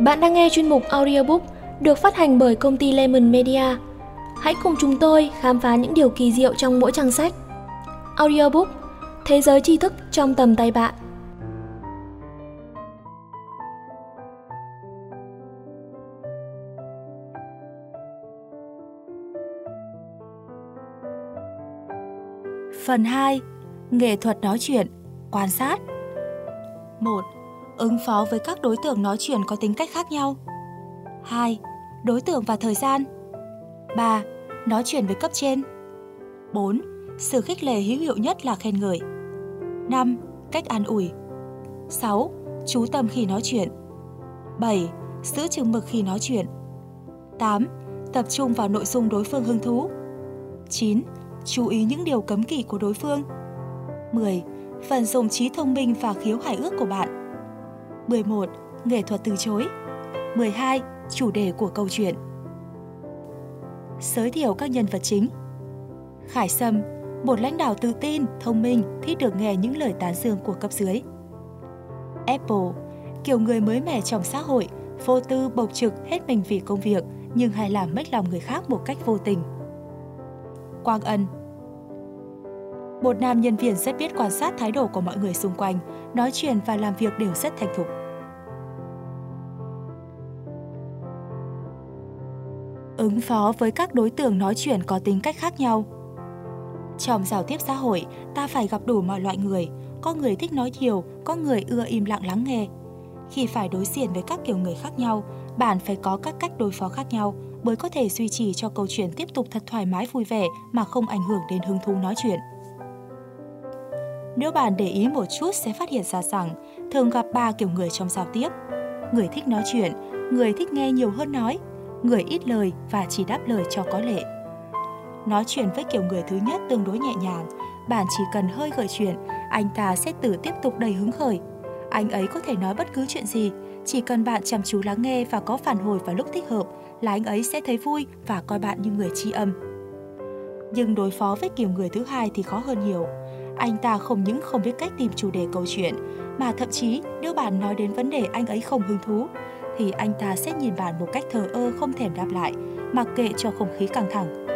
Bạn đang nghe chuyên mục audiobook được phát hành bởi công ty Lemon Media. Hãy cùng chúng tôi khám phá những điều kỳ diệu trong mỗi trang sách. Audiobook Thế giới tri thức trong tầm tay bạn. Phần 2. Nghệ thuật nói chuyện, quan sát 1. Ứng phó với các đối tượng nói chuyện có tính cách khác nhau 2. Đối tượng và thời gian 3. Nói chuyện với cấp trên 4. Sự khích lệ hữu hiệu nhất là khen ngợi 5. Cách an ủi 6. Chú tâm khi nói chuyện 7. Giữ chừng mực khi nói chuyện 8. Tập trung vào nội dung đối phương hứng thú 9 chú ý những điều cấm kỵ của đối phương. 10. Vận dụng trí thông minh và khiếu hài ước của bạn. 11. Nghệ thuật từ chối. 12. Chủ đề của câu chuyện. Giới thiệu các nhân vật chính. Khải Sâm, một lãnh đạo tự tin, thông minh, thích được nghe những lời tán dương của cấp dưới. Apple, kiểu người mới mẻ trong xã hội, vô tư bộc trực hết mình vì công việc nhưng hay làm mất lòng người khác một cách vô tình. Quang Ân Một nam nhân viên rất biết quan sát thái độ của mọi người xung quanh, nói chuyện và làm việc đều rất thành thục. Ứng phó với các đối tượng nói chuyện có tính cách khác nhau Trong giao tiếp xã hội, ta phải gặp đủ mọi loại người, có người thích nói nhiều, có người ưa im lặng lắng nghe. Khi phải đối diện với các kiểu người khác nhau, bạn phải có các cách đối phó khác nhau, mới có thể duy trì cho câu chuyện tiếp tục thật thoải mái vui vẻ mà không ảnh hưởng đến hứng thú nói chuyện. Nếu bạn để ý một chút sẽ phát hiện ra rằng thường gặp ba kiểu người trong giao tiếp. Người thích nói chuyện, người thích nghe nhiều hơn nói, người ít lời và chỉ đáp lời cho có lệ. Nói chuyện với kiểu người thứ nhất tương đối nhẹ nhàng, bạn chỉ cần hơi gợi chuyện, anh ta sẽ tự tiếp tục đầy hứng khởi. Anh ấy có thể nói bất cứ chuyện gì, chỉ cần bạn chăm chú lắng nghe và có phản hồi vào lúc thích hợp là anh ấy sẽ thấy vui và coi bạn như người tri âm. Nhưng đối phó với kiểu người thứ hai thì khó hơn nhiều. Anh ta không những không biết cách tìm chủ đề câu chuyện, mà thậm chí nếu bạn nói đến vấn đề anh ấy không hứng thú, thì anh ta sẽ nhìn bạn một cách thờ ơ không thèm đáp lại, mặc kệ cho không khí căng thẳng.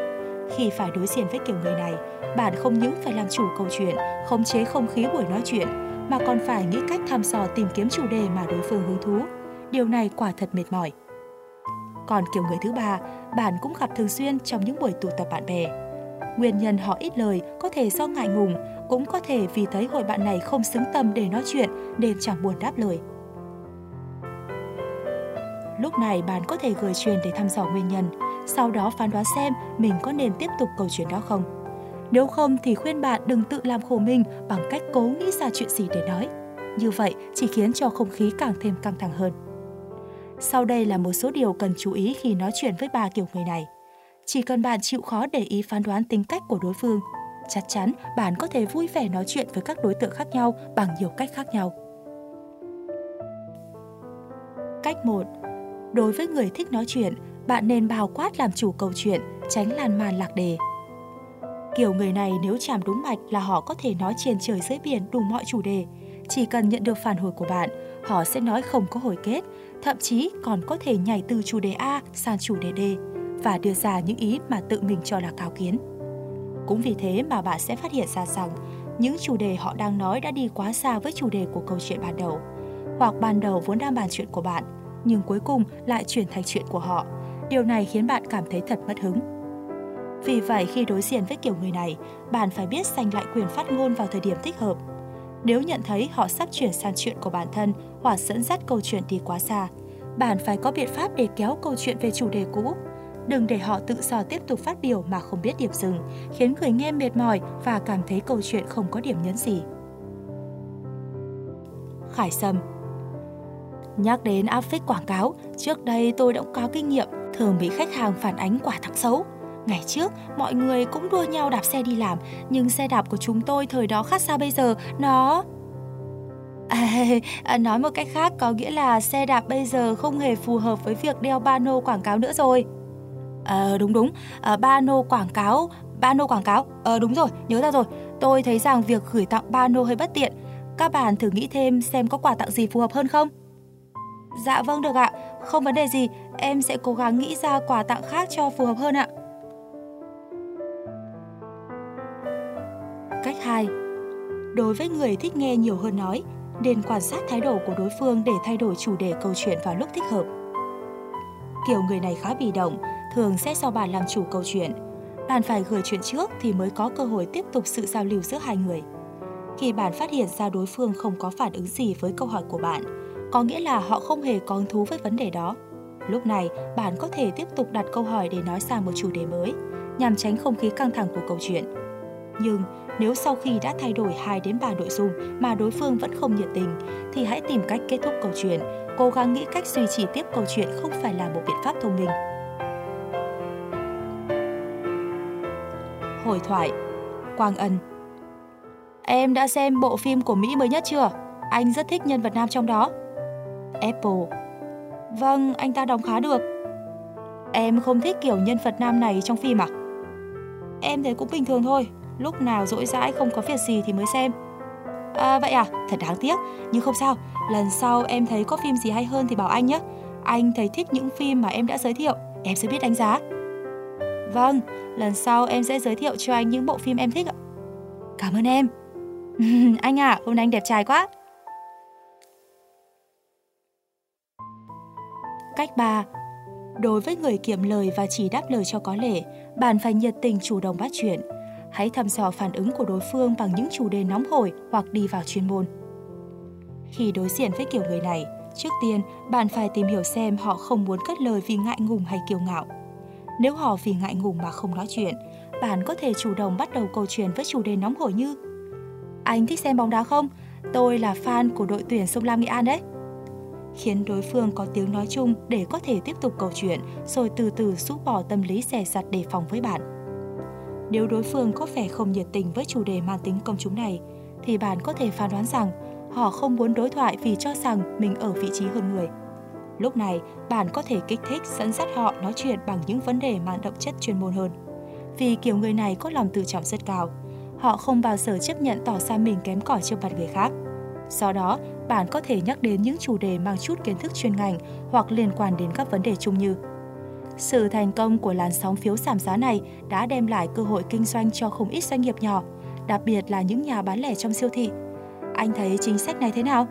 Khi phải đối diện với kiểu người này, bạn không những phải làm chủ câu chuyện, khống chế không khí buổi nói chuyện, mà còn phải nghĩ cách thăm dò tìm kiếm chủ đề mà đối phương hứng thú. Điều này quả thật mệt mỏi. Còn kiểu người thứ ba, bạn cũng gặp thường xuyên trong những buổi tụ tập bạn bè. Nguyên nhân họ ít lời có thể do ngại ngùng, cũng có thể vì thấy hội bạn này không xứng tầm để nói chuyện nên chẳng buồn đáp lời. Lúc này bạn có thể gửi truyền để thăm dò nguyên nhân, sau đó phán đoán xem mình có nên tiếp tục câu chuyện đó không. Nếu không thì khuyên bạn đừng tự làm khổ mình bằng cách cố nghĩ ra chuyện gì để nói. Như vậy chỉ khiến cho không khí càng thêm căng thẳng hơn. Sau đây là một số điều cần chú ý khi nói chuyện với ba kiểu người này. Chỉ cần bạn chịu khó để ý phán đoán tính cách của đối phương, chắc chắn bạn có thể vui vẻ nói chuyện với các đối tượng khác nhau bằng nhiều cách khác nhau. Cách 1. Đối với người thích nói chuyện, bạn nên bao quát làm chủ câu chuyện, tránh lan man lạc đề. Kiểu người này nếu chạm đúng mạch là họ có thể nói trên trời dưới biển đủ mọi chủ đề. Chỉ cần nhận được phản hồi của bạn, họ sẽ nói không có hồi kết, thậm chí còn có thể nhảy từ chủ đề A sang chủ đề D và đưa ra những ý mà tự mình cho là cao kiến. Cũng vì thế mà bạn sẽ phát hiện ra rằng những chủ đề họ đang nói đã đi quá xa với chủ đề của câu chuyện ban đầu. Hoặc ban đầu vốn đang bàn chuyện của bạn, nhưng cuối cùng lại chuyển thành chuyện của họ. Điều này khiến bạn cảm thấy thật mất hứng. Vì vậy khi đối diện với kiểu người này, bạn phải biết giành lại quyền phát ngôn vào thời điểm thích hợp – nếu nhận thấy họ sắp chuyển sang chuyện của bản thân hoặc dẫn dắt câu chuyện đi quá xa, bạn phải có biện pháp để kéo câu chuyện về chủ đề cũ. Đừng để họ tự do tiếp tục phát biểu mà không biết điểm dừng, khiến người nghe mệt mỏi và cảm thấy câu chuyện không có điểm nhấn gì. Khải Sâm Nhắc đến áp phích quảng cáo, trước đây tôi đã có kinh nghiệm, thường bị khách hàng phản ánh quả thẳng xấu. Ngày trước, mọi người cũng đua nhau đạp xe đi làm, nhưng xe đạp của chúng tôi thời đó khác xa bây giờ, nó... À, à nói một cách khác có nghĩa là xe đạp bây giờ không hề phù hợp với việc đeo ba nô quảng cáo nữa rồi. À, đúng đúng, à, ba nô quảng cáo, ba nô quảng cáo, à, đúng rồi, nhớ ra rồi. Tôi thấy rằng việc gửi tặng ba nô hơi bất tiện. Các bạn thử nghĩ thêm xem có quà tặng gì phù hợp hơn không? Dạ vâng được ạ, không vấn đề gì, em sẽ cố gắng nghĩ ra quà tặng khác cho phù hợp hơn ạ. Cách 2 Đối với người thích nghe nhiều hơn nói, nên quan sát thái độ của đối phương để thay đổi chủ đề câu chuyện vào lúc thích hợp. Kiểu người này khá bị động, thường sẽ do bạn làm chủ câu chuyện. Bạn phải gửi chuyện trước thì mới có cơ hội tiếp tục sự giao lưu giữa hai người. Khi bạn phát hiện ra đối phương không có phản ứng gì với câu hỏi của bạn, có nghĩa là họ không hề có hứng thú với vấn đề đó. Lúc này, bạn có thể tiếp tục đặt câu hỏi để nói sang một chủ đề mới, nhằm tránh không khí căng thẳng của câu chuyện. Nhưng nếu sau khi đã thay đổi 2 đến 3 nội dung mà đối phương vẫn không nhiệt tình, thì hãy tìm cách kết thúc câu chuyện, cố gắng nghĩ cách duy trì tiếp câu chuyện không phải là một biện pháp thông minh. Hồi thoại Quang Ân Em đã xem bộ phim của Mỹ mới nhất chưa? Anh rất thích nhân vật nam trong đó. Apple Vâng, anh ta đóng khá được. Em không thích kiểu nhân vật nam này trong phim à? Em thấy cũng bình thường thôi, lúc nào rỗi rãi không có việc gì thì mới xem. À, vậy à, thật đáng tiếc, nhưng không sao, lần sau em thấy có phim gì hay hơn thì bảo anh nhé. Anh thấy thích những phim mà em đã giới thiệu, em sẽ biết đánh giá. Vâng, lần sau em sẽ giới thiệu cho anh những bộ phim em thích ạ. Cảm ơn em. anh à, hôm nay anh đẹp trai quá. Cách 3. Đối với người kiệm lời và chỉ đáp lời cho có lệ, bạn phải nhiệt tình chủ động bắt chuyện. Hãy thăm dò phản ứng của đối phương bằng những chủ đề nóng hổi hoặc đi vào chuyên môn. Khi đối diện với kiểu người này, trước tiên bạn phải tìm hiểu xem họ không muốn cất lời vì ngại ngùng hay kiêu ngạo. Nếu họ vì ngại ngùng mà không nói chuyện, bạn có thể chủ động bắt đầu câu chuyện với chủ đề nóng hổi như Anh thích xem bóng đá không? Tôi là fan của đội tuyển Sông Lam Nghệ An đấy khiến đối phương có tiếng nói chung để có thể tiếp tục câu chuyện, rồi từ từ rút bỏ tâm lý xẻ rặt đề phòng với bạn. Nếu đối phương có vẻ không nhiệt tình với chủ đề mang tính công chúng này, thì bạn có thể phán đoán rằng họ không muốn đối thoại vì cho rằng mình ở vị trí hơn người. Lúc này, bạn có thể kích thích dẫn dắt họ nói chuyện bằng những vấn đề mang đậm chất chuyên môn hơn. Vì kiểu người này có lòng tự trọng rất cao, họ không bao giờ chấp nhận tỏ ra mình kém cỏi trước mặt người khác. Do đó, bạn có thể nhắc đến những chủ đề mang chút kiến thức chuyên ngành hoặc liên quan đến các vấn đề chung như sự thành công của làn sóng phiếu giảm giá này đã đem lại cơ hội kinh doanh cho không ít doanh nghiệp nhỏ, đặc biệt là những nhà bán lẻ trong siêu thị. Anh thấy chính sách này thế nào?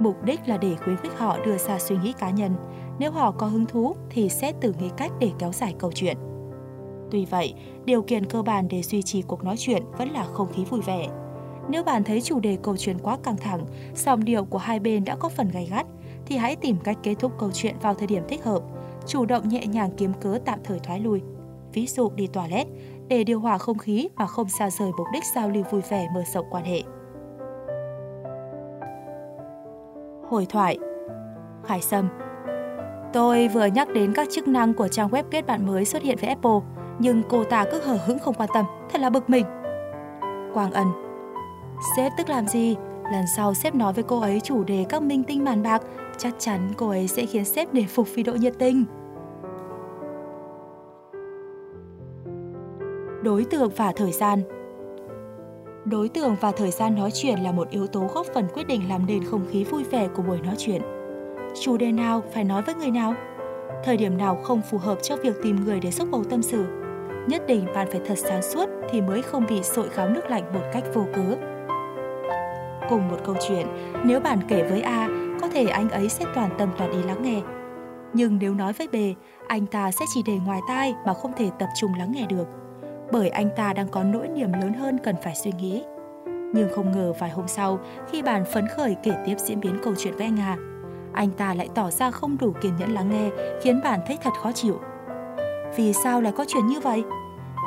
Mục đích là để khuyến khích họ đưa ra suy nghĩ cá nhân. Nếu họ có hứng thú thì sẽ tự nghĩ cách để kéo dài câu chuyện. Tuy vậy, điều kiện cơ bản để duy trì cuộc nói chuyện vẫn là không khí vui vẻ, nếu bạn thấy chủ đề câu chuyện quá căng thẳng, dòng điệu của hai bên đã có phần gay gắt, thì hãy tìm cách kết thúc câu chuyện vào thời điểm thích hợp, chủ động nhẹ nhàng kiếm cớ tạm thời thoái lui. Ví dụ đi toilet, để điều hòa không khí mà không xa rời mục đích giao lưu vui vẻ mở rộng quan hệ. Hồi thoại Khải Sâm Tôi vừa nhắc đến các chức năng của trang web kết bạn mới xuất hiện với Apple, nhưng cô ta cứ hờ hững không quan tâm, thật là bực mình. Quang Ân Sếp tức làm gì? Lần sau sếp nói với cô ấy chủ đề các minh tinh màn bạc, chắc chắn cô ấy sẽ khiến sếp để phục vì độ nhiệt tình. Đối tượng và thời gian Đối tượng và thời gian nói chuyện là một yếu tố góp phần quyết định làm nên không khí vui vẻ của buổi nói chuyện. Chủ đề nào phải nói với người nào? Thời điểm nào không phù hợp cho việc tìm người để xúc bầu tâm sự? Nhất định bạn phải thật sáng suốt thì mới không bị sội gáo nước lạnh một cách vô cớ. Cùng một câu chuyện, nếu bạn kể với A, có thể anh ấy sẽ toàn tâm toàn ý lắng nghe. Nhưng nếu nói với B, anh ta sẽ chỉ để ngoài tai mà không thể tập trung lắng nghe được. Bởi anh ta đang có nỗi niềm lớn hơn cần phải suy nghĩ. Nhưng không ngờ vài hôm sau, khi bạn phấn khởi kể tiếp diễn biến câu chuyện với anh Hà, anh ta lại tỏ ra không đủ kiên nhẫn lắng nghe, khiến bạn thấy thật khó chịu. Vì sao lại có chuyện như vậy?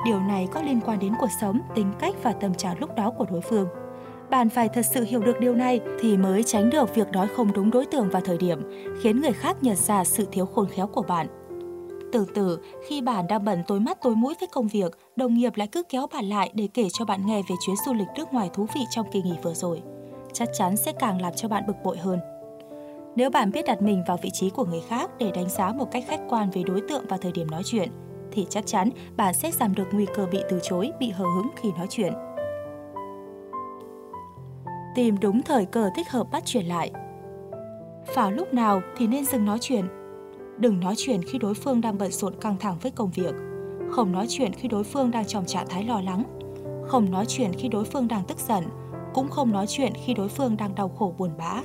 Điều này có liên quan đến cuộc sống, tính cách và tâm trạng lúc đó của đối phương bạn phải thật sự hiểu được điều này thì mới tránh được việc nói không đúng đối tượng và thời điểm, khiến người khác nhận ra sự thiếu khôn khéo của bạn. Tương tự, khi bạn đang bận tối mắt tối mũi với công việc, đồng nghiệp lại cứ kéo bạn lại để kể cho bạn nghe về chuyến du lịch nước ngoài thú vị trong kỳ nghỉ vừa rồi. Chắc chắn sẽ càng làm cho bạn bực bội hơn. Nếu bạn biết đặt mình vào vị trí của người khác để đánh giá một cách khách quan về đối tượng và thời điểm nói chuyện, thì chắc chắn bạn sẽ giảm được nguy cơ bị từ chối, bị hờ hững khi nói chuyện tìm đúng thời cơ thích hợp bắt chuyển lại. Vào lúc nào thì nên dừng nói chuyện. Đừng nói chuyện khi đối phương đang bận rộn căng thẳng với công việc. Không nói chuyện khi đối phương đang trong trạng thái lo lắng. Không nói chuyện khi đối phương đang tức giận. Cũng không nói chuyện khi đối phương đang đau khổ buồn bã.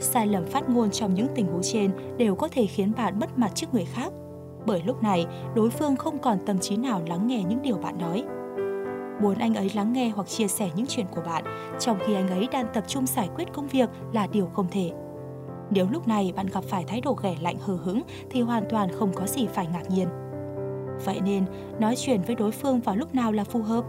Sai lầm phát ngôn trong những tình huống trên đều có thể khiến bạn mất mặt trước người khác. Bởi lúc này, đối phương không còn tâm trí nào lắng nghe những điều bạn nói muốn anh ấy lắng nghe hoặc chia sẻ những chuyện của bạn trong khi anh ấy đang tập trung giải quyết công việc là điều không thể. Nếu lúc này bạn gặp phải thái độ ghẻ lạnh hờ hững thì hoàn toàn không có gì phải ngạc nhiên. Vậy nên, nói chuyện với đối phương vào lúc nào là phù hợp?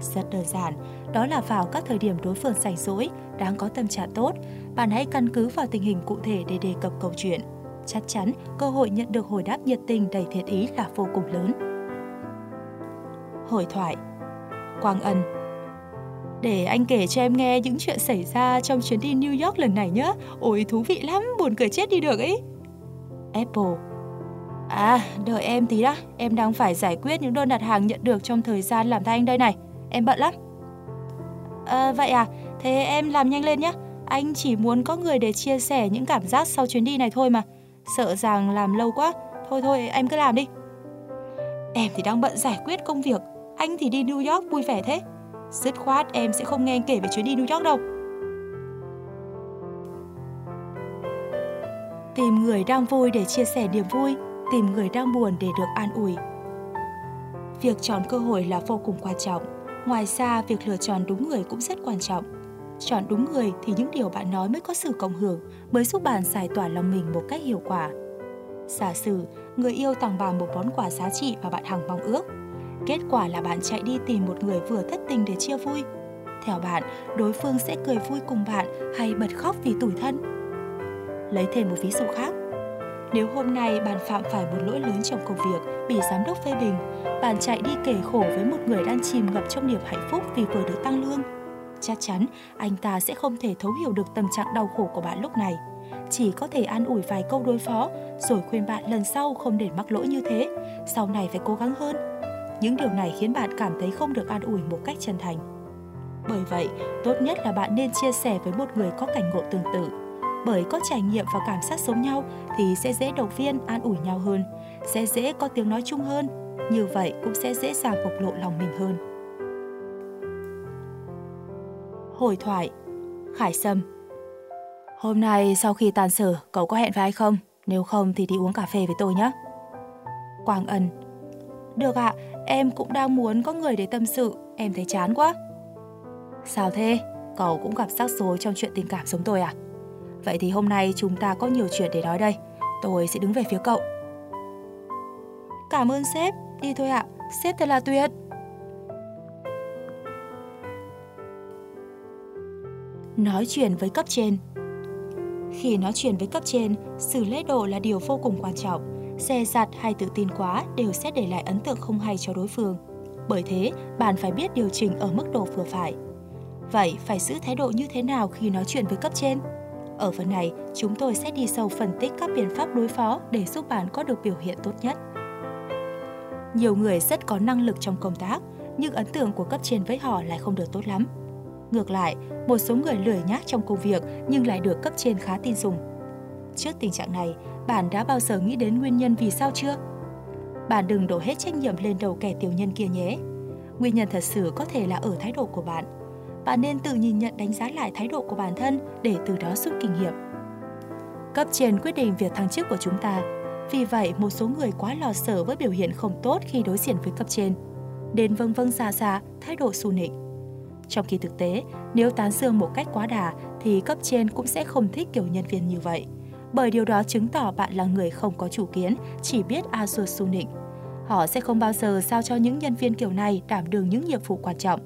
Rất đơn giản, đó là vào các thời điểm đối phương rảnh rỗi, đang có tâm trạng tốt, bạn hãy căn cứ vào tình hình cụ thể để đề cập câu chuyện. Chắc chắn, cơ hội nhận được hồi đáp nhiệt tình đầy thiện ý là vô cùng lớn. Hội thoại Quang Ân để anh kể cho em nghe những chuyện xảy ra trong chuyến đi New York lần này nhé. Ôi thú vị lắm, buồn cười chết đi được ấy. Apple À, đợi em tí đã, em đang phải giải quyết những đơn đặt hàng nhận được trong thời gian làm thay anh đây này. Em bận lắm. À, vậy à, thế em làm nhanh lên nhé. Anh chỉ muốn có người để chia sẻ những cảm giác sau chuyến đi này thôi mà. Sợ rằng làm lâu quá. Thôi thôi, em cứ làm đi. Em thì đang bận giải quyết công việc anh thì đi New York vui vẻ thế. Dứt khoát em sẽ không nghe anh kể về chuyến đi New York đâu. Tìm người đang vui để chia sẻ niềm vui, tìm người đang buồn để được an ủi. Việc chọn cơ hội là vô cùng quan trọng. Ngoài ra, việc lựa chọn đúng người cũng rất quan trọng. Chọn đúng người thì những điều bạn nói mới có sự cộng hưởng, mới giúp bạn giải tỏa lòng mình một cách hiệu quả. Giả sử, người yêu tặng bạn một món quà giá trị và bạn hằng mong ước, Kết quả là bạn chạy đi tìm một người vừa thất tình để chia vui. Theo bạn, đối phương sẽ cười vui cùng bạn hay bật khóc vì tủi thân? Lấy thêm một ví dụ khác. Nếu hôm nay bạn phạm phải một lỗi lớn trong công việc, bị giám đốc phê bình, bạn chạy đi kể khổ với một người đang chìm ngập trong niềm hạnh phúc vì vừa được tăng lương, chắc chắn anh ta sẽ không thể thấu hiểu được tâm trạng đau khổ của bạn lúc này. Chỉ có thể an ủi vài câu đối phó, rồi khuyên bạn lần sau không để mắc lỗi như thế, sau này phải cố gắng hơn. Những điều này khiến bạn cảm thấy không được an ủi một cách chân thành. Bởi vậy, tốt nhất là bạn nên chia sẻ với một người có cảnh ngộ tương tự. Bởi có trải nghiệm và cảm giác giống nhau thì sẽ dễ động viên, an ủi nhau hơn, sẽ dễ có tiếng nói chung hơn. Như vậy cũng sẽ dễ dàng bộc lộ lòng mình hơn. Hồi thoại Khải Sâm Hôm nay sau khi tàn sở, cậu có hẹn với ai không? Nếu không thì đi uống cà phê với tôi nhé. Quang Ân Được ạ, à, Em cũng đang muốn có người để tâm sự, em thấy chán quá. Sao thế? Cậu cũng gặp rắc rối trong chuyện tình cảm giống tôi à? Vậy thì hôm nay chúng ta có nhiều chuyện để nói đây. Tôi sẽ đứng về phía cậu. Cảm ơn sếp, đi thôi ạ. À. Sếp thật là tuyệt. Nói chuyện với cấp trên Khi nói chuyện với cấp trên, xử lễ độ là điều vô cùng quan trọng Xe giặt hay tự tin quá đều sẽ để lại ấn tượng không hay cho đối phương. Bởi thế, bạn phải biết điều chỉnh ở mức độ vừa phải. Vậy, phải giữ thái độ như thế nào khi nói chuyện với cấp trên? Ở phần này, chúng tôi sẽ đi sâu phân tích các biện pháp đối phó để giúp bạn có được biểu hiện tốt nhất. Nhiều người rất có năng lực trong công tác, nhưng ấn tượng của cấp trên với họ lại không được tốt lắm. Ngược lại, một số người lười nhác trong công việc nhưng lại được cấp trên khá tin dùng. Trước tình trạng này, bạn đã bao giờ nghĩ đến nguyên nhân vì sao chưa? Bạn đừng đổ hết trách nhiệm lên đầu kẻ tiểu nhân kia nhé. Nguyên nhân thật sự có thể là ở thái độ của bạn. Bạn nên tự nhìn nhận đánh giá lại thái độ của bản thân để từ đó rút kinh nghiệm. Cấp trên quyết định việc thăng chức của chúng ta. Vì vậy, một số người quá lo sợ với biểu hiện không tốt khi đối diện với cấp trên. Đến vâng vâng xa xa, thái độ xu nịnh. Trong khi thực tế, nếu tán dương một cách quá đà thì cấp trên cũng sẽ không thích kiểu nhân viên như vậy bởi điều đó chứng tỏ bạn là người không có chủ kiến, chỉ biết a xua su nịnh. Họ sẽ không bao giờ sao cho những nhân viên kiểu này đảm đương những nhiệm vụ quan trọng.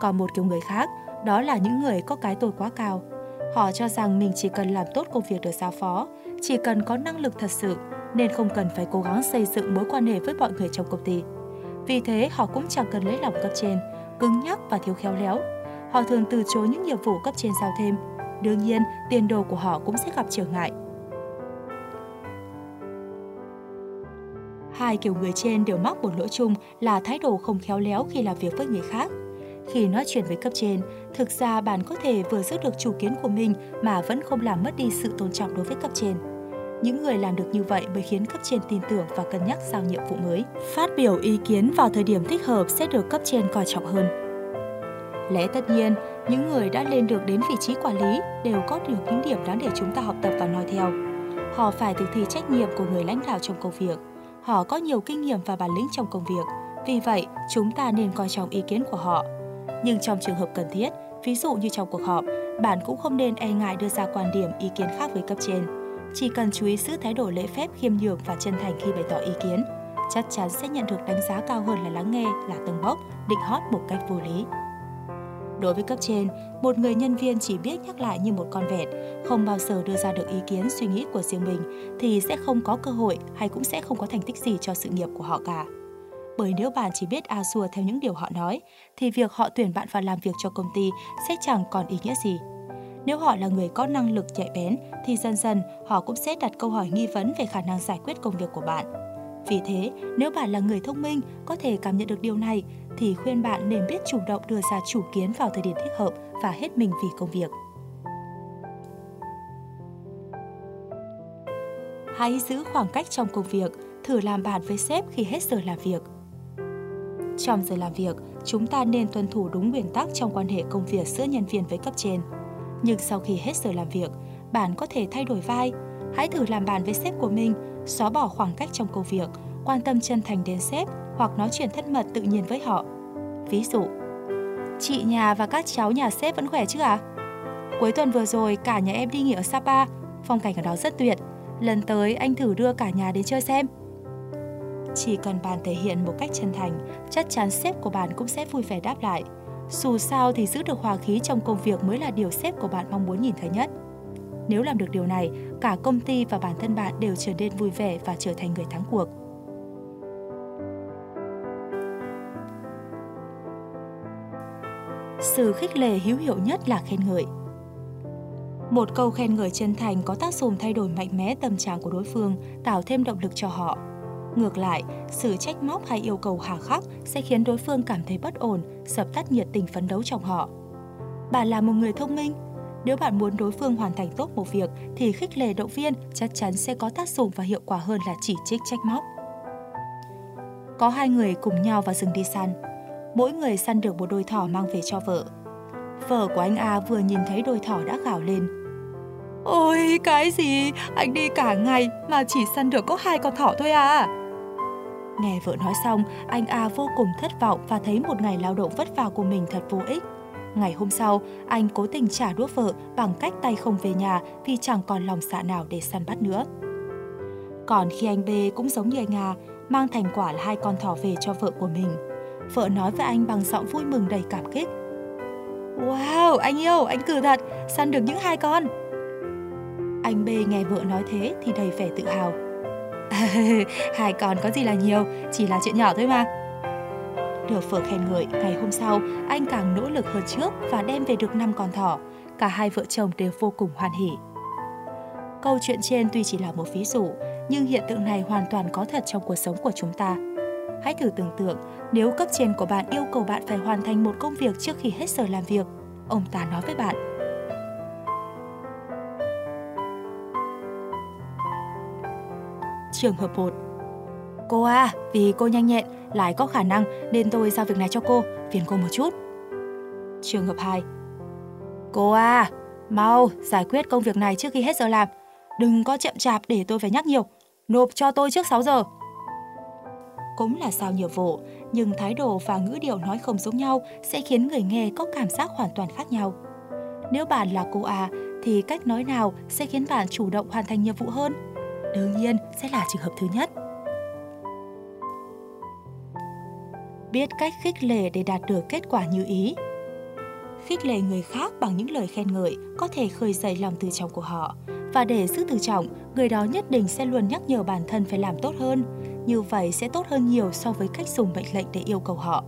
Còn một kiểu người khác, đó là những người có cái tôi quá cao. Họ cho rằng mình chỉ cần làm tốt công việc được giao phó, chỉ cần có năng lực thật sự, nên không cần phải cố gắng xây dựng mối quan hệ với mọi người trong công ty. Vì thế, họ cũng chẳng cần lấy lòng cấp trên, cứng nhắc và thiếu khéo léo. Họ thường từ chối những nhiệm vụ cấp trên giao thêm đương nhiên tiền đồ của họ cũng sẽ gặp trở ngại. Hai kiểu người trên đều mắc một lỗi chung là thái độ không khéo léo khi làm việc với người khác. Khi nói chuyện với cấp trên, thực ra bạn có thể vừa giữ được chủ kiến của mình mà vẫn không làm mất đi sự tôn trọng đối với cấp trên. Những người làm được như vậy mới khiến cấp trên tin tưởng và cân nhắc giao nhiệm vụ mới. Phát biểu ý kiến vào thời điểm thích hợp sẽ được cấp trên coi trọng hơn. Lẽ tất nhiên, những người đã lên được đến vị trí quản lý đều có được những điểm đáng để chúng ta học tập và noi theo. Họ phải thực thi trách nhiệm của người lãnh đạo trong công việc. Họ có nhiều kinh nghiệm và bản lĩnh trong công việc. Vì vậy, chúng ta nên coi trọng ý kiến của họ. Nhưng trong trường hợp cần thiết, ví dụ như trong cuộc họp, bạn cũng không nên e ngại đưa ra quan điểm ý kiến khác với cấp trên. Chỉ cần chú ý giữ thái độ lễ phép, khiêm nhường và chân thành khi bày tỏ ý kiến, chắc chắn sẽ nhận được đánh giá cao hơn là lắng nghe, là tầng bốc, định hót một cách vô lý. Đối với cấp trên, một người nhân viên chỉ biết nhắc lại như một con vẹt, không bao giờ đưa ra được ý kiến suy nghĩ của riêng mình thì sẽ không có cơ hội hay cũng sẽ không có thành tích gì cho sự nghiệp của họ cả. Bởi nếu bạn chỉ biết a xua theo những điều họ nói, thì việc họ tuyển bạn vào làm việc cho công ty sẽ chẳng còn ý nghĩa gì. Nếu họ là người có năng lực nhạy bén, thì dần dần họ cũng sẽ đặt câu hỏi nghi vấn về khả năng giải quyết công việc của bạn. Vì thế, nếu bạn là người thông minh, có thể cảm nhận được điều này, thì khuyên bạn nên biết chủ động đưa ra chủ kiến vào thời điểm thích hợp và hết mình vì công việc. Hãy giữ khoảng cách trong công việc, thử làm bạn với sếp khi hết giờ làm việc. Trong giờ làm việc, chúng ta nên tuân thủ đúng nguyên tắc trong quan hệ công việc giữa nhân viên với cấp trên. Nhưng sau khi hết giờ làm việc, bạn có thể thay đổi vai. Hãy thử làm bạn với sếp của mình, xóa bỏ khoảng cách trong công việc, quan tâm chân thành đến sếp hoặc nói chuyện thân mật tự nhiên với họ. Ví dụ, chị nhà và các cháu nhà sếp vẫn khỏe chứ à? Cuối tuần vừa rồi cả nhà em đi nghỉ ở Sapa, phong cảnh ở đó rất tuyệt. Lần tới anh thử đưa cả nhà đến chơi xem. Chỉ cần bạn thể hiện một cách chân thành, chắc chắn sếp của bạn cũng sẽ vui vẻ đáp lại. Dù sao thì giữ được hòa khí trong công việc mới là điều sếp của bạn mong muốn nhìn thấy nhất. Nếu làm được điều này, cả công ty và bản thân bạn đều trở nên vui vẻ và trở thành người thắng cuộc. Sự khích lệ hữu hiệu nhất là khen ngợi. Một câu khen ngợi chân thành có tác dụng thay đổi mạnh mẽ tâm trạng của đối phương, tạo thêm động lực cho họ. Ngược lại, sự trách móc hay yêu cầu hà khắc sẽ khiến đối phương cảm thấy bất ổn, dập tắt nhiệt tình phấn đấu trong họ. Bạn là một người thông minh. Nếu bạn muốn đối phương hoàn thành tốt một việc thì khích lệ động viên chắc chắn sẽ có tác dụng và hiệu quả hơn là chỉ trích trách móc. Có hai người cùng nhau vào rừng đi săn. Mỗi người săn được một đôi thỏ mang về cho vợ. Vợ của anh A vừa nhìn thấy đôi thỏ đã gào lên. Ôi, cái gì? Anh đi cả ngày mà chỉ săn được có hai con thỏ thôi à? Nghe vợ nói xong, anh A vô cùng thất vọng và thấy một ngày lao động vất vả của mình thật vô ích. Ngày hôm sau, anh cố tình trả đũa vợ bằng cách tay không về nhà vì chẳng còn lòng dạ nào để săn bắt nữa. Còn khi anh B cũng giống như anh A, mang thành quả là hai con thỏ về cho vợ của mình. Vợ nói với anh bằng giọng vui mừng đầy cảm kích. Wow, anh yêu, anh cử thật, săn được những hai con. Anh B nghe vợ nói thế thì đầy vẻ tự hào. hai con có gì là nhiều, chỉ là chuyện nhỏ thôi mà. Được vợ khen ngợi, ngày hôm sau, anh càng nỗ lực hơn trước và đem về được 5 con thỏ. Cả hai vợ chồng đều vô cùng hoan hỉ. Câu chuyện trên tuy chỉ là một ví dụ, nhưng hiện tượng này hoàn toàn có thật trong cuộc sống của chúng ta. Hãy thử tưởng tượng, nếu cấp trên của bạn yêu cầu bạn phải hoàn thành một công việc trước khi hết giờ làm việc, ông ta nói với bạn, Trường hợp 1 Cô à, vì cô nhanh nhẹn, lại có khả năng nên tôi giao việc này cho cô, phiền cô một chút. Trường hợp 2 Cô à, mau giải quyết công việc này trước khi hết giờ làm. Đừng có chậm chạp để tôi phải nhắc nhiều. Nộp cho tôi trước 6 giờ. Cũng là sao nhiệm vụ, nhưng thái độ và ngữ điệu nói không giống nhau sẽ khiến người nghe có cảm giác hoàn toàn khác nhau. Nếu bạn là cô à, thì cách nói nào sẽ khiến bạn chủ động hoàn thành nhiệm vụ hơn? đương nhiên sẽ là trường hợp thứ nhất. Biết cách khích lệ để đạt được kết quả như ý. Khích lệ người khác bằng những lời khen ngợi có thể khơi dậy lòng tự trọng của họ. Và để giữ tự trọng, người đó nhất định sẽ luôn nhắc nhở bản thân phải làm tốt hơn. Như vậy sẽ tốt hơn nhiều so với cách dùng mệnh lệnh để yêu cầu họ.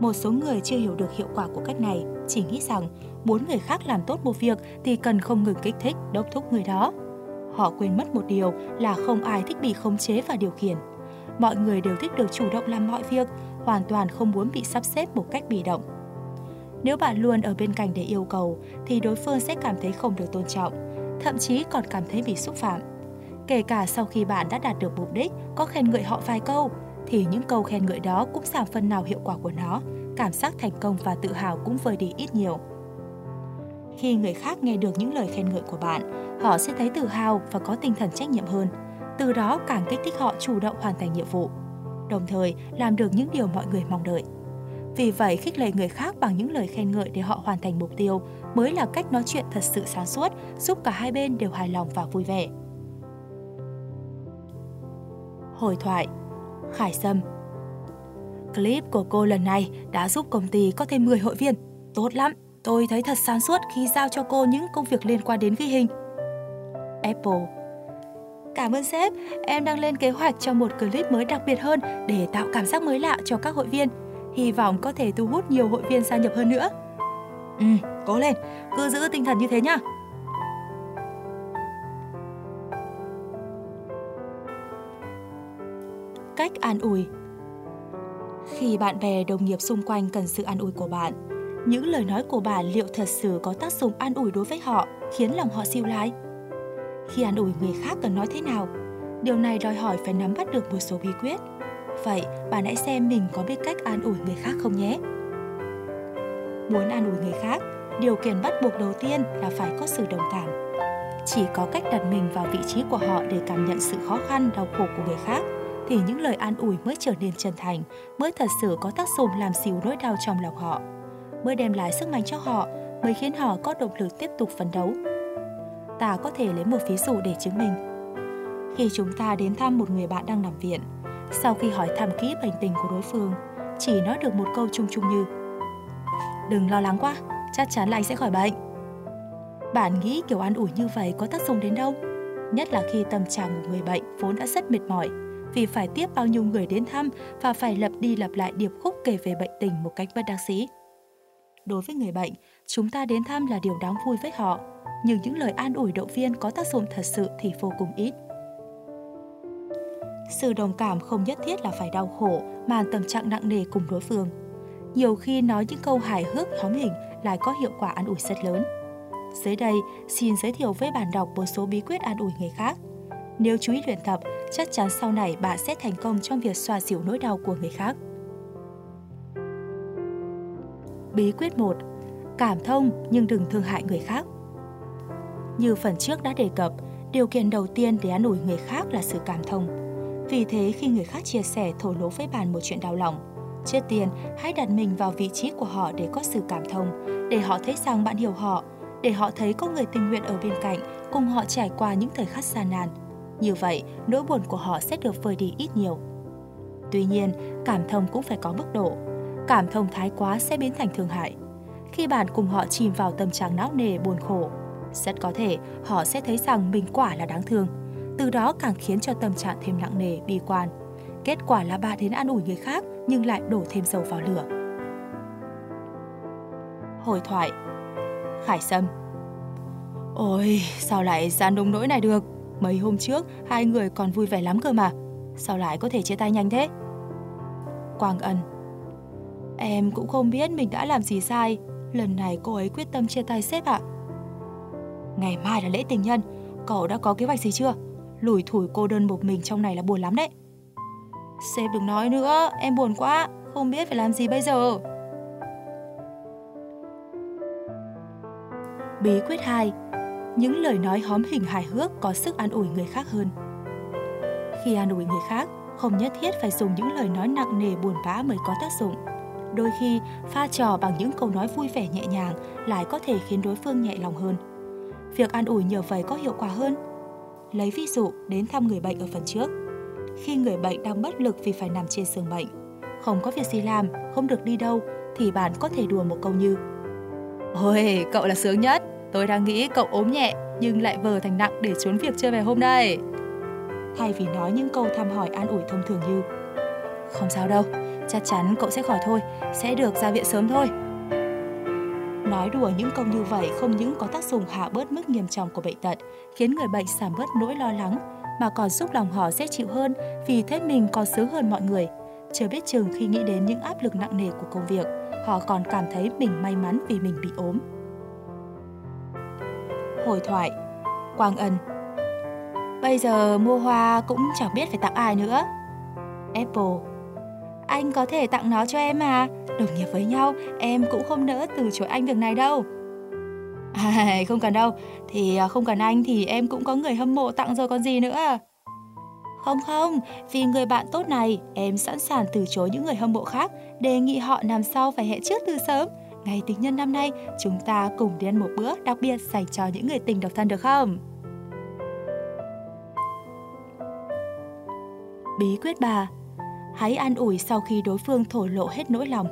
Một số người chưa hiểu được hiệu quả của cách này, chỉ nghĩ rằng muốn người khác làm tốt một việc thì cần không ngừng kích thích, đốc thúc người đó họ quên mất một điều là không ai thích bị khống chế và điều khiển. Mọi người đều thích được chủ động làm mọi việc, hoàn toàn không muốn bị sắp xếp một cách bị động. Nếu bạn luôn ở bên cạnh để yêu cầu thì đối phương sẽ cảm thấy không được tôn trọng, thậm chí còn cảm thấy bị xúc phạm. Kể cả sau khi bạn đã đạt được mục đích, có khen ngợi họ vài câu, thì những câu khen ngợi đó cũng giảm phần nào hiệu quả của nó, cảm giác thành công và tự hào cũng vơi đi ít nhiều. Khi người khác nghe được những lời khen ngợi của bạn, họ sẽ thấy tự hào và có tinh thần trách nhiệm hơn. Từ đó càng kích thích họ chủ động hoàn thành nhiệm vụ, đồng thời làm được những điều mọi người mong đợi. Vì vậy, khích lệ người khác bằng những lời khen ngợi để họ hoàn thành mục tiêu mới là cách nói chuyện thật sự sáng suốt, giúp cả hai bên đều hài lòng và vui vẻ. Hồi thoại Khải Sâm Clip của cô lần này đã giúp công ty có thêm 10 hội viên. Tốt lắm, tôi thấy thật sáng suốt khi giao cho cô những công việc liên quan đến ghi hình. Apple Cảm ơn sếp, em đang lên kế hoạch cho một clip mới đặc biệt hơn để tạo cảm giác mới lạ cho các hội viên. Hy vọng có thể thu hút nhiều hội viên gia nhập hơn nữa. Ừ, cố lên, cứ giữ tinh thần như thế nhá. Cách an ủi Khi bạn bè đồng nghiệp xung quanh cần sự an ủi của bạn, những lời nói của bạn liệu thật sự có tác dụng an ủi đối với họ, khiến lòng họ siêu lái? Khi an ủi người khác cần nói thế nào? Điều này đòi hỏi phải nắm bắt được một số bí quyết. Vậy, bạn hãy xem mình có biết cách an ủi người khác không nhé. Muốn an ủi người khác, điều kiện bắt buộc đầu tiên là phải có sự đồng cảm. Chỉ có cách đặt mình vào vị trí của họ để cảm nhận sự khó khăn, đau khổ của người khác, thì những lời an ủi mới trở nên chân thành, mới thật sự có tác dụng làm dịu nỗi đau trong lòng họ, mới đem lại sức mạnh cho họ, mới khiến họ có động lực tiếp tục phấn đấu ta có thể lấy một ví dụ để chứng minh. Khi chúng ta đến thăm một người bạn đang nằm viện, sau khi hỏi thăm kỹ bệnh tình của đối phương, chỉ nói được một câu chung chung như Đừng lo lắng quá, chắc chắn là anh sẽ khỏi bệnh. Bạn nghĩ kiểu an ủi như vậy có tác dụng đến đâu? Nhất là khi tâm trạng của người bệnh vốn đã rất mệt mỏi vì phải tiếp bao nhiêu người đến thăm và phải lặp đi lặp lại điệp khúc kể về bệnh tình một cách bất đắc dĩ. Đối với người bệnh, chúng ta đến thăm là điều đáng vui với họ, nhưng những lời an ủi động viên có tác dụng thật sự thì vô cùng ít. Sự đồng cảm không nhất thiết là phải đau khổ, mà tâm trạng nặng nề cùng đối phương. Nhiều khi nói những câu hài hước hóm hình lại có hiệu quả an ủi rất lớn. Dưới đây, xin giới thiệu với bạn đọc một số bí quyết an ủi người khác. Nếu chú ý luyện tập, chắc chắn sau này bạn sẽ thành công trong việc xoa dịu nỗi đau của người khác. Bí quyết 1. Cảm thông nhưng đừng thương hại người khác. Như phần trước đã đề cập, điều kiện đầu tiên để an ủi người khác là sự cảm thông. Vì thế khi người khác chia sẻ thổ lỗ với bạn một chuyện đau lòng, trước tiên hãy đặt mình vào vị trí của họ để có sự cảm thông, để họ thấy rằng bạn hiểu họ, để họ thấy có người tình nguyện ở bên cạnh, cùng họ trải qua những thời khắc gian nan. Như vậy, nỗi buồn của họ sẽ được vơi đi ít nhiều. Tuy nhiên, cảm thông cũng phải có mức độ. Cảm thông thái quá sẽ biến thành thương hại. Khi bạn cùng họ chìm vào tâm trạng não nề buồn khổ, rất có thể họ sẽ thấy rằng mình quả là đáng thương. Từ đó càng khiến cho tâm trạng thêm nặng nề, bi quan. Kết quả là bạn đến an ủi người khác nhưng lại đổ thêm dầu vào lửa. Hồi thoại Khải Sâm Ôi, sao lại gian đông nỗi này được? Mấy hôm trước, hai người còn vui vẻ lắm cơ mà. Sao lại có thể chia tay nhanh thế? Quang Ân Em cũng không biết mình đã làm gì sai. Lần này cô ấy quyết tâm chia tay sếp ạ. À? Ngày mai là lễ tình nhân, cậu đã có kế hoạch gì chưa? Lủi thủi cô đơn một mình trong này là buồn lắm đấy. Sếp đừng nói nữa, em buồn quá, không biết phải làm gì bây giờ. Bí quyết 2 những lời nói hóm hình hài hước có sức an ủi người khác hơn. Khi an ủi người khác, không nhất thiết phải dùng những lời nói nặng nề buồn bã mới có tác dụng. Đôi khi, pha trò bằng những câu nói vui vẻ nhẹ nhàng lại có thể khiến đối phương nhẹ lòng hơn việc an ủi nhờ vậy có hiệu quả hơn. Lấy ví dụ đến thăm người bệnh ở phần trước. Khi người bệnh đang bất lực vì phải nằm trên giường bệnh, không có việc gì làm, không được đi đâu, thì bạn có thể đùa một câu như Ôi, cậu là sướng nhất, tôi đang nghĩ cậu ốm nhẹ nhưng lại vờ thành nặng để trốn việc chưa về hôm nay. Thay vì nói những câu thăm hỏi an ủi thông thường như Không sao đâu, chắc chắn cậu sẽ khỏi thôi, sẽ được ra viện sớm thôi. Nói đùa những câu như vậy không những có tác dụng hạ bớt mức nghiêm trọng của bệnh tật, khiến người bệnh giảm bớt nỗi lo lắng, mà còn giúp lòng họ dễ chịu hơn vì thấy mình còn sướng hơn mọi người. Chưa biết chừng khi nghĩ đến những áp lực nặng nề của công việc, họ còn cảm thấy mình may mắn vì mình bị ốm. Hồi thoại Quang Ân Bây giờ mua hoa cũng chẳng biết phải tặng ai nữa. Apple Anh có thể tặng nó cho em mà, đồng nghiệp với nhau, em cũng không nỡ từ chối anh việc này đâu. À, không cần đâu, thì à, không cần anh thì em cũng có người hâm mộ tặng rồi còn gì nữa. Không không, vì người bạn tốt này, em sẵn sàng từ chối những người hâm mộ khác, đề nghị họ làm sau phải hẹn trước từ sớm. Ngày tình nhân năm nay, chúng ta cùng đi ăn một bữa đặc biệt dành cho những người tình độc thân được không? Bí quyết bà Hãy an ủi sau khi đối phương thổ lộ hết nỗi lòng.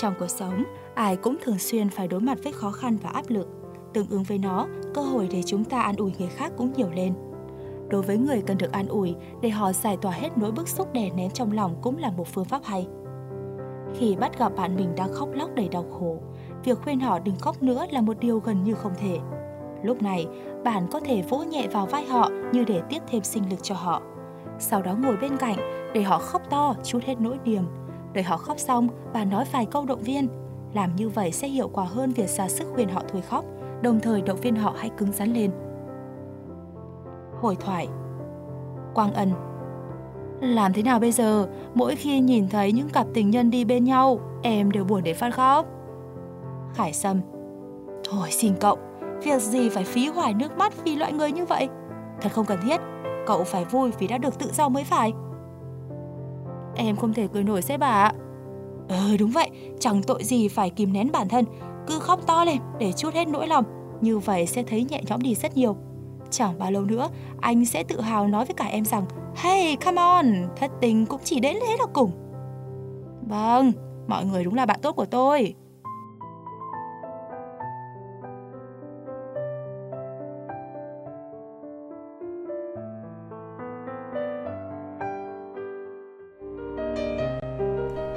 Trong cuộc sống, ai cũng thường xuyên phải đối mặt với khó khăn và áp lực. Tương ứng với nó, cơ hội để chúng ta an ủi người khác cũng nhiều lên. Đối với người cần được an ủi, để họ giải tỏa hết nỗi bức xúc đè nén trong lòng cũng là một phương pháp hay. Khi bắt gặp bạn mình đang khóc lóc đầy đau khổ, việc khuyên họ đừng khóc nữa là một điều gần như không thể. Lúc này, bạn có thể vỗ nhẹ vào vai họ như để tiếp thêm sinh lực cho họ. Sau đó ngồi bên cạnh để họ khóc to, chút hết nỗi niềm. Đợi họ khóc xong, bạn nói vài câu động viên. Làm như vậy sẽ hiệu quả hơn việc ra sức khuyên họ thôi khóc, đồng thời động viên họ hãy cứng rắn lên. Hồi thoại Quang Ân làm thế nào bây giờ? Mỗi khi nhìn thấy những cặp tình nhân đi bên nhau, em đều buồn đến phát khóc. Khải Sâm Thôi xin cậu, việc gì phải phí hoài nước mắt vì loại người như vậy? Thật không cần thiết, cậu phải vui vì đã được tự do mới phải. Em không thể cười nổi sếp ạ. Ừ đúng vậy, chẳng tội gì phải kìm nén bản thân, cứ khóc to lên để chút hết nỗi lòng, như vậy sẽ thấy nhẹ nhõm đi rất nhiều. Chẳng bao lâu nữa, anh sẽ tự hào nói với cả em rằng Hey, come on, thất tình cũng chỉ đến thế là cùng. Vâng, mọi người đúng là bạn tốt của tôi.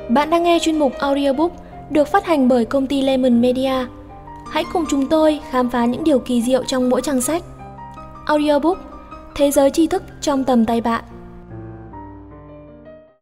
Bạn đang nghe chuyên mục audiobook được phát hành bởi công ty Lemon Media. Hãy cùng chúng tôi khám phá những điều kỳ diệu trong mỗi trang sách. Audiobook Thế giới tri thức trong tầm tay bạn